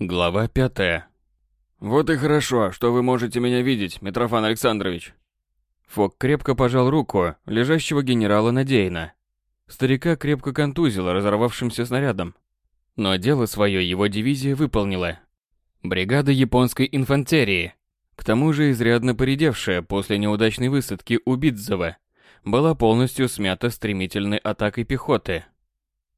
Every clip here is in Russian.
Глава пятая. «Вот и хорошо, что вы можете меня видеть, Митрофан Александрович». Фок крепко пожал руку лежащего генерала Надеяна. Старика крепко контузило разорвавшимся снарядом. Но дело свое его дивизия выполнила. Бригада японской инфантерии, к тому же изрядно поредевшая после неудачной высадки у Бидзова, была полностью смята стремительной атакой пехоты.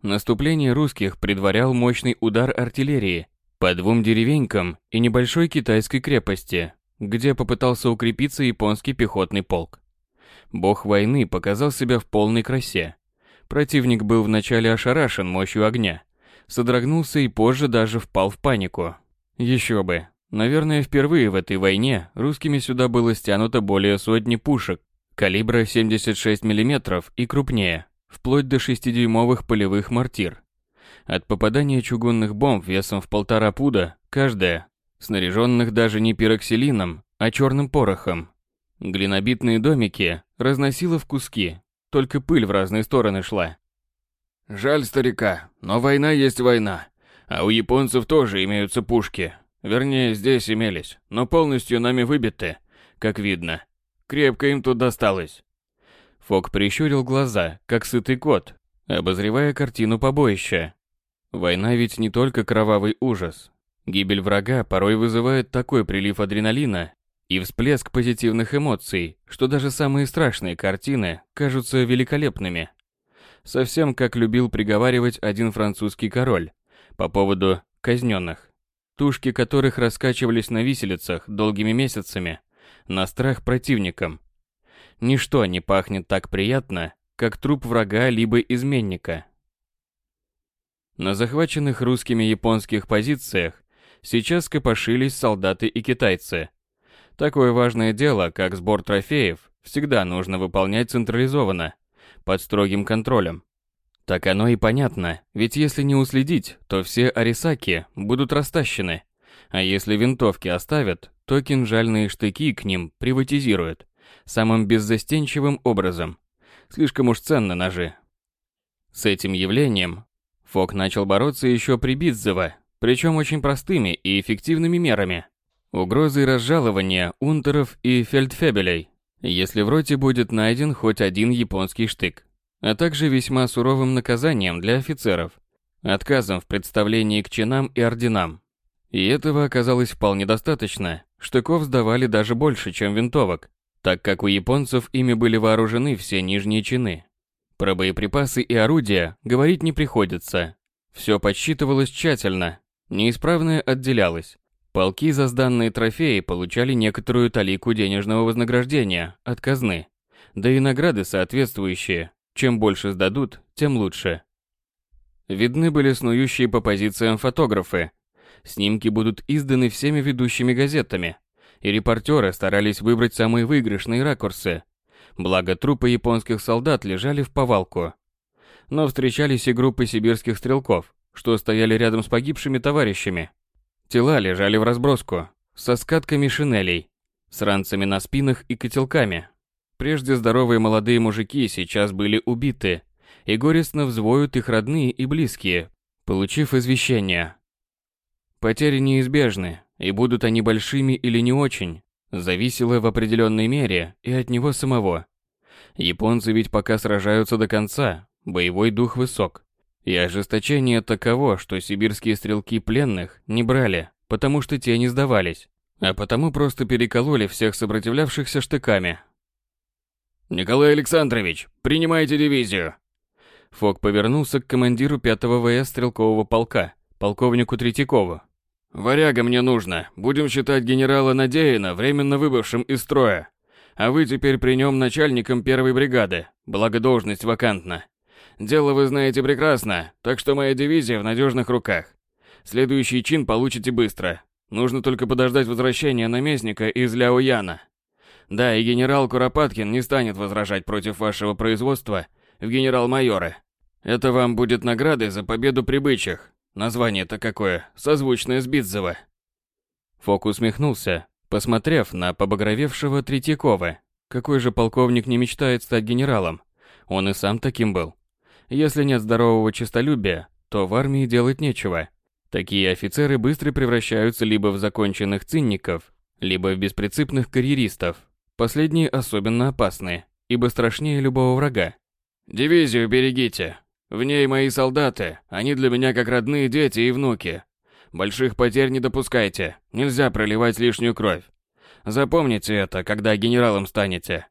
Наступление русских предварял мощный удар артиллерии по двум деревенькам и небольшой китайской крепости, где попытался укрепиться японский пехотный полк. Бог войны показал себя в полной красе. Противник был вначале ошарашен мощью огня, содрогнулся и позже даже впал в панику. Еще бы. Наверное, впервые в этой войне русскими сюда было стянуто более сотни пушек калибра 76 мм и крупнее, вплоть до 6-дюймовых полевых мортир. От попадания чугунных бомб весом в полтора пуда каждая, снаряженных даже не пироксилином, а черным порохом. Глинобитные домики разносило в куски, только пыль в разные стороны шла. «Жаль старика, но война есть война. А у японцев тоже имеются пушки. Вернее, здесь имелись, но полностью нами выбиты, как видно. Крепко им тут досталось». Фок прищурил глаза, как сытый кот, обозревая картину побоища. Война ведь не только кровавый ужас. Гибель врага порой вызывает такой прилив адреналина и всплеск позитивных эмоций, что даже самые страшные картины кажутся великолепными. Совсем как любил приговаривать один французский король по поводу казненных, тушки которых раскачивались на виселицах долгими месяцами, на страх противникам. Ничто не пахнет так приятно, как труп врага либо изменника. На захваченных русскими японских позициях сейчас копошились солдаты и китайцы. Такое важное дело, как сбор трофеев, всегда нужно выполнять централизованно, под строгим контролем. Так оно и понятно, ведь если не уследить, то все арисаки будут растащены, а если винтовки оставят, то кинжальные штыки к ним приватизируют, самым беззастенчивым образом. Слишком уж ценно ножи. С этим явлением Фок начал бороться еще при Битзево, причем очень простыми и эффективными мерами. Угрозой разжалования унтеров и фельдфебелей, если в роте будет найден хоть один японский штык, а также весьма суровым наказанием для офицеров, отказом в представлении к чинам и орденам. И этого оказалось вполне достаточно, штыков сдавали даже больше, чем винтовок, так как у японцев ими были вооружены все нижние чины. Про боеприпасы и орудия говорить не приходится. Все подсчитывалось тщательно, неисправное отделялось. Полки за сданные трофеи получали некоторую талику денежного вознаграждения от казны, да и награды соответствующие. Чем больше сдадут, тем лучше. Видны были снующие по позициям фотографы. Снимки будут изданы всеми ведущими газетами, и репортеры старались выбрать самые выигрышные ракурсы, благо трупы японских солдат лежали в повалку. Но встречались и группы сибирских стрелков, что стояли рядом с погибшими товарищами. Тела лежали в разброску, со скатками шинелей, с ранцами на спинах и котелками. Прежде здоровые молодые мужики сейчас были убиты, и горестно взвоют их родные и близкие, получив извещение. Потери неизбежны, и будут они большими или не очень, зависело в определенной мере и от него самого. Японцы ведь пока сражаются до конца, боевой дух высок. И ожесточение таково, что сибирские стрелки пленных не брали, потому что те не сдавались, а потому просто перекололи всех сопротивлявшихся штыками. «Николай Александрович, принимайте дивизию!» Фок повернулся к командиру 5-го ВС стрелкового полка, полковнику Третьякову. «Варяга мне нужно. Будем считать генерала Надеяна временно выбывшим из строя. А вы теперь при нем начальником первой бригады, благо должность вакантна. Дело вы знаете прекрасно, так что моя дивизия в надежных руках. Следующий чин получите быстро. Нужно только подождать возвращения наместника из Ляояна. Да, и генерал Куропаткин не станет возражать против вашего производства в генерал-майоры. Это вам будет наградой за победу при бычьих, Название-то какое, созвучное с Битзева. Фок усмехнулся, посмотрев на побагровевшего Третьякова. Какой же полковник не мечтает стать генералом? Он и сам таким был. Если нет здорового честолюбия, то в армии делать нечего. Такие офицеры быстро превращаются либо в законченных цинников, либо в беспринципных карьеристов. Последние особенно опасны, ибо страшнее любого врага. «Дивизию берегите. В ней мои солдаты, они для меня как родные дети и внуки. Больших потерь не допускайте, нельзя проливать лишнюю кровь. Запомните это, когда генералом станете.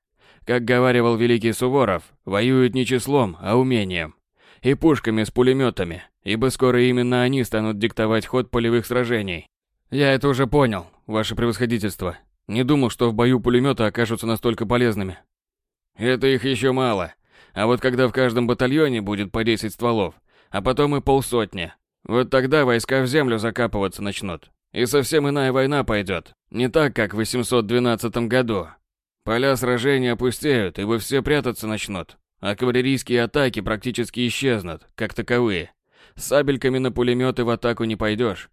Как говаривал великий Суворов, воюют не числом, а умением. И пушками с пулеметами, ибо скоро именно они станут диктовать ход полевых сражений. Я это уже понял, ваше превосходительство. Не думал, что в бою пулеметы окажутся настолько полезными. Это их еще мало. А вот когда в каждом батальоне будет по 10 стволов, а потом и полсотни, вот тогда войска в землю закапываться начнут. И совсем иная война пойдет. Не так, как в 812 году. Поля сражений опустеют, ибо все прятаться начнут. А кавалерийские атаки практически исчезнут, как таковые. С сабельками на пулеметы в атаку не пойдешь.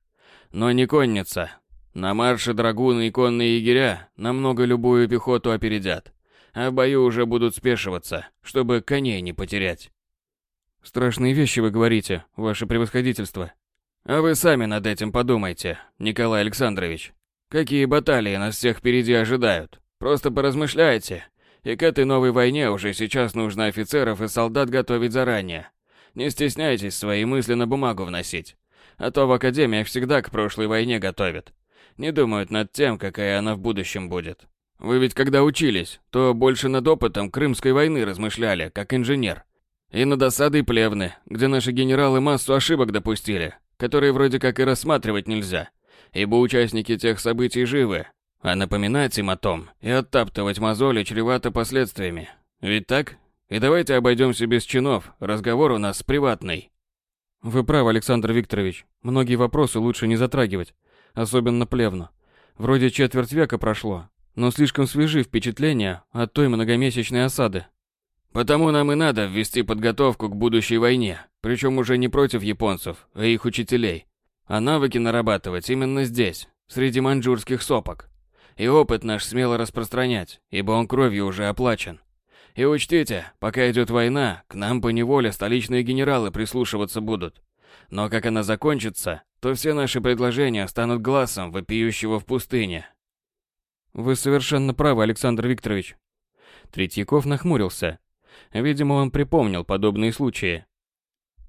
Но не конница. На марше драгуны и конные егеря намного любую пехоту опередят. А в бою уже будут спешиваться, чтобы коней не потерять. Страшные вещи вы говорите, ваше превосходительство. А вы сами над этим подумайте, Николай Александрович. Какие баталии нас всех впереди ожидают? Просто поразмышляйте. И к этой новой войне уже сейчас нужно офицеров и солдат готовить заранее. Не стесняйтесь свои мысли на бумагу вносить. А то в академиях всегда к прошлой войне готовят. Не думают над тем, какая она в будущем будет. Вы ведь когда учились, то больше над опытом Крымской войны размышляли, как инженер. И над осадой Плевны, где наши генералы массу ошибок допустили, которые вроде как и рассматривать нельзя, ибо участники тех событий живы, а напоминать им о том и оттаптывать мозоли чревато последствиями. Ведь так? И давайте обойдемся без чинов, разговор у нас приватный. Вы правы, Александр Викторович. Многие вопросы лучше не затрагивать, особенно плевну. Вроде четверть века прошло, но слишком свежи впечатления от той многомесячной осады. Потому нам и надо ввести подготовку к будущей войне, причем уже не против японцев, а их учителей, а навыки нарабатывать именно здесь, среди маньчжурских сопок. И опыт наш смело распространять, ибо он кровью уже оплачен. И учтите, пока идет война, к нам по неволе столичные генералы прислушиваться будут. Но как она закончится, то все наши предложения станут глазом вопиющего в пустыне. Вы совершенно правы, Александр Викторович. Третьяков нахмурился, Видимо, он припомнил подобные случаи.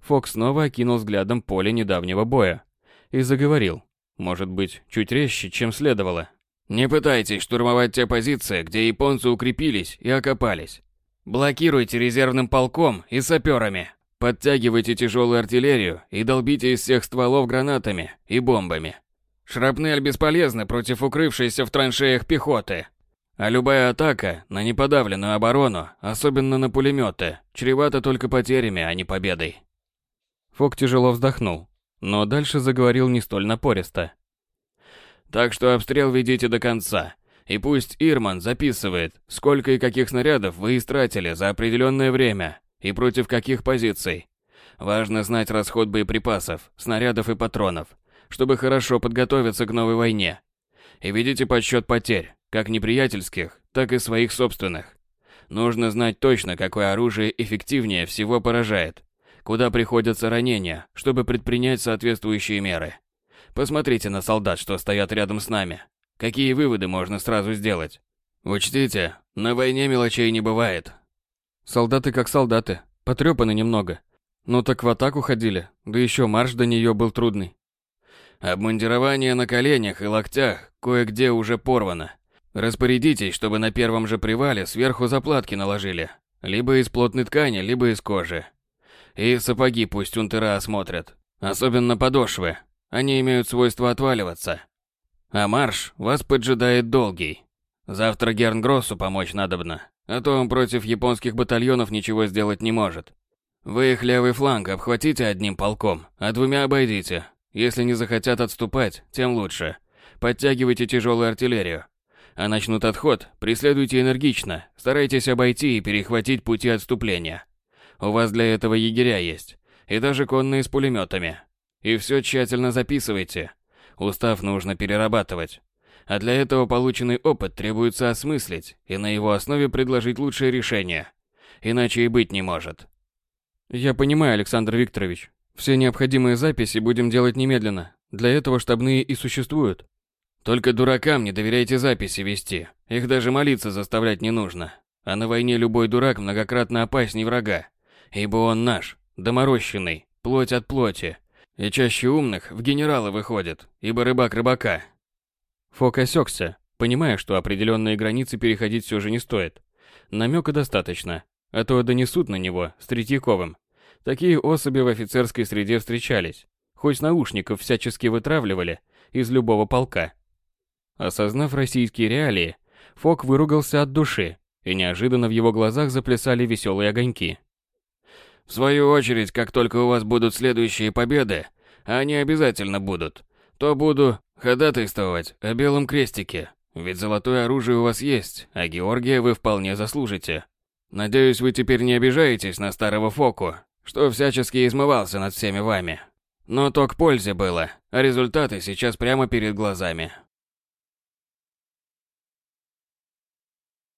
Фокс снова окинул взглядом поле недавнего боя и заговорил, может быть, чуть резче, чем следовало. «Не пытайтесь штурмовать те позиции, где японцы укрепились и окопались. Блокируйте резервным полком и саперами. Подтягивайте тяжелую артиллерию и долбите из всех стволов гранатами и бомбами. Шрапнель бесполезна против укрывшейся в траншеях пехоты. А любая атака на неподавленную оборону, особенно на пулеметы, чревата только потерями, а не победой. Фок тяжело вздохнул, но дальше заговорил не столь напористо. Так что обстрел ведите до конца, и пусть Ирман записывает, сколько и каких снарядов вы истратили за определенное время и против каких позиций. Важно знать расход боеприпасов, снарядов и патронов, чтобы хорошо подготовиться к новой войне. И видите подсчет потерь, как неприятельских, так и своих собственных. Нужно знать точно, какое оружие эффективнее всего поражает, куда приходятся ранения, чтобы предпринять соответствующие меры. Посмотрите на солдат, что стоят рядом с нами. Какие выводы можно сразу сделать? Учтите, на войне мелочей не бывает. Солдаты как солдаты, потрепаны немного. Ну так в атаку ходили, да еще марш до нее был трудный. Обмундирование на коленях и локтях кое-где уже порвано. Распорядитесь, чтобы на первом же привале сверху заплатки наложили. Либо из плотной ткани, либо из кожи. И сапоги пусть унтера осмотрят. Особенно подошвы. Они имеют свойство отваливаться. А марш вас поджидает долгий. Завтра Гернгроссу помочь надобно, а то он против японских батальонов ничего сделать не может. Вы их левый фланг обхватите одним полком, а двумя обойдите. Если не захотят отступать, тем лучше. Подтягивайте тяжелую артиллерию. А начнут отход, преследуйте энергично, старайтесь обойти и перехватить пути отступления. У вас для этого егеря есть, и даже конные с пулеметами. И все тщательно записывайте. Устав нужно перерабатывать. А для этого полученный опыт требуется осмыслить и на его основе предложить лучшее решение. Иначе и быть не может. Я понимаю, Александр Викторович. Все необходимые записи будем делать немедленно. Для этого штабные и существуют. Только дуракам не доверяйте записи вести. Их даже молиться заставлять не нужно. А на войне любой дурак многократно опасней врага. Ибо он наш, доморощенный, плоть от плоти. И чаще умных в генералы выходит, ибо рыбак рыбака. Фок осекся, понимая, что определенные границы переходить все же не стоит. Намека достаточно, а то донесут на него с Третьяковым. Такие особи в офицерской среде встречались, хоть наушников всячески вытравливали из любого полка. Осознав российские реалии, Фок выругался от души, и неожиданно в его глазах заплясали веселые огоньки. В свою очередь, как только у вас будут следующие победы, а они обязательно будут, то буду ходатайствовать о белом крестике. Ведь золотое оружие у вас есть, а Георгия вы вполне заслужите. Надеюсь, вы теперь не обижаетесь на старого Фоку, что всячески измывался над всеми вами. Но то к пользе было, а результаты сейчас прямо перед глазами.